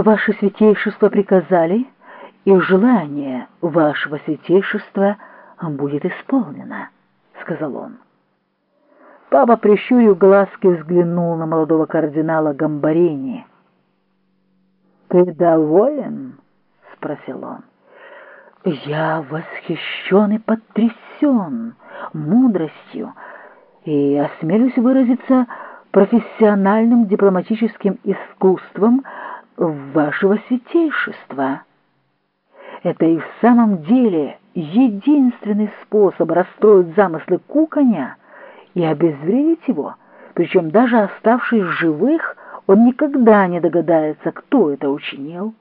«Ваше святейшество приказали, и желание вашего святейшества будет исполнено», — сказал он. Папа, прищурив глазки, взглянул на молодого кардинала Гамбарини. «Ты доволен?» — спросил он. «Я восхищен и потрясен мудростью и, осмелюсь выразиться, профессиональным дипломатическим искусством вашего святейшества. Это и в самом деле единственный способ расстроить замыслы куконя и обезвредить его, причем даже оставшись живых, он никогда не догадается, кто это учинил.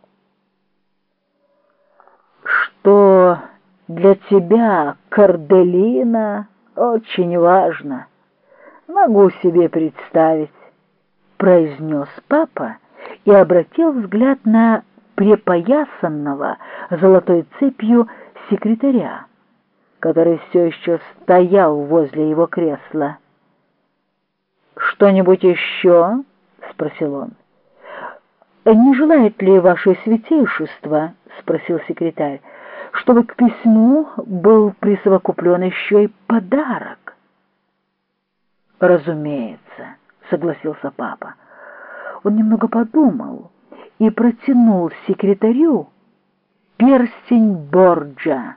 Что для тебя, Карделина, очень важно, могу себе представить, произнес папа и обратил взгляд на припоясанного золотой цепью секретаря который все еще стоял возле его кресла. «Что-нибудь еще?» — спросил он. «Не желает ли ваше святейшество?» — спросил секретарь, чтобы к письму был присовокуплен еще и подарок. «Разумеется», — согласился папа. Он немного подумал и протянул секретарю перстень Борджа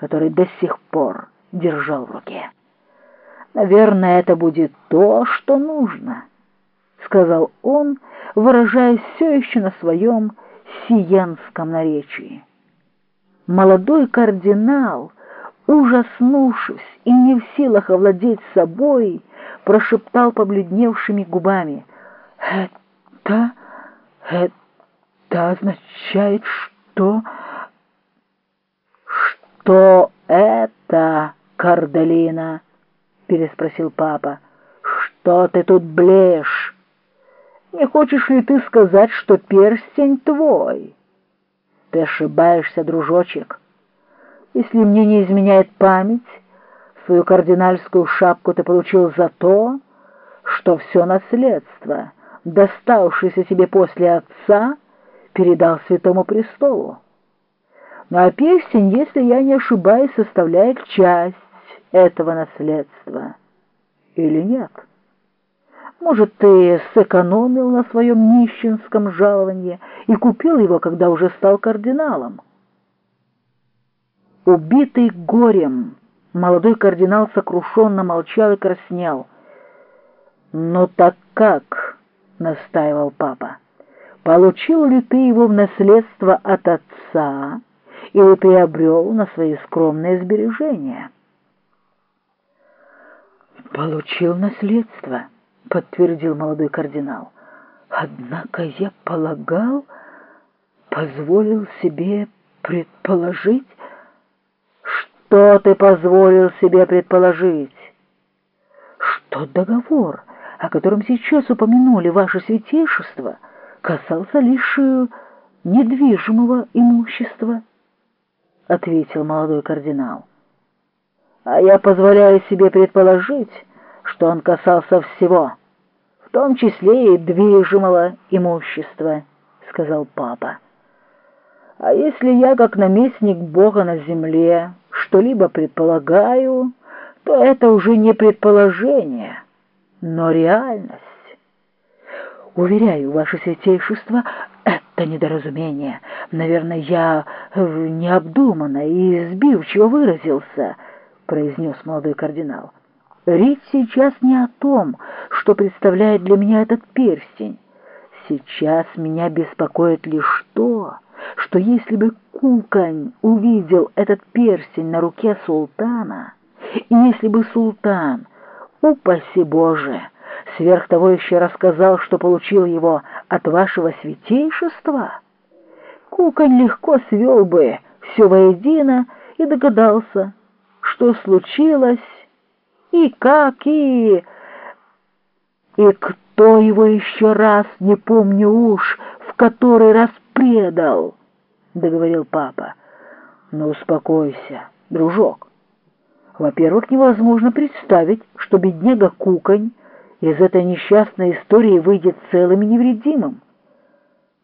который до сих пор держал в руке. «Наверное, это будет то, что нужно», — сказал он, выражаясь все еще на своем сиенском наречии. Молодой кардинал, ужаснувшись и не в силах овладеть собой, прошептал побледневшими губами. «Это... это означает, что...» «Что это, Кардалина?» — переспросил папа. «Что ты тут блеешь? Не хочешь ли ты сказать, что перстень твой?» «Ты ошибаешься, дружочек. Если мне не изменяет память, свою кардинальскую шапку ты получил за то, что все наследство, доставшееся тебе после отца, передал святому престолу. Ну а перстень, если я не ошибаюсь, составляет часть этого наследства. Или нет? Может, ты сэкономил на своем нищенском жаловании и купил его, когда уже стал кардиналом? Убитый горем, молодой кардинал сокрушенно молчал и краснел. «Ну так как?» — настаивал папа. «Получил ли ты его в наследство от отца?» или приобрел на свои скромные сбережения. «Получил наследство», — подтвердил молодой кардинал. «Однако я полагал, позволил себе предположить...» «Что ты позволил себе предположить?» «Что договор, о котором сейчас упомянули ваше святейшество, касался лишь э, недвижимого имущества» ответил молодой кардинал. А я позволяю себе предположить, что он касался всего, в том числе и движимого имущества, сказал папа. А если я, как наместник Бога на земле, что-либо предполагаю, то это уже не предположение, но реальность. Уверяю, ваше святейшество, это недоразумение. Наверное, я необдуманно и сбивчиво выразился, произнес молодой кардинал. Речь сейчас не о том, что представляет для меня этот перстень. Сейчас меня беспокоит лишь то, что если бы Кукань увидел этот перстень на руке султана, и если бы султан, упаси Боже, сверх того еще рассказал, что получил его от вашего святейшества, Куколь легко свел бы все воедино и догадался, что случилось, и как, и... И кто его еще раз, не помню уж, в который раз предал, — договорил папа. Ну, успокойся, дружок. Во-первых, невозможно представить, что бедняга Куконь из этой несчастной истории выйдет целым и невредимым.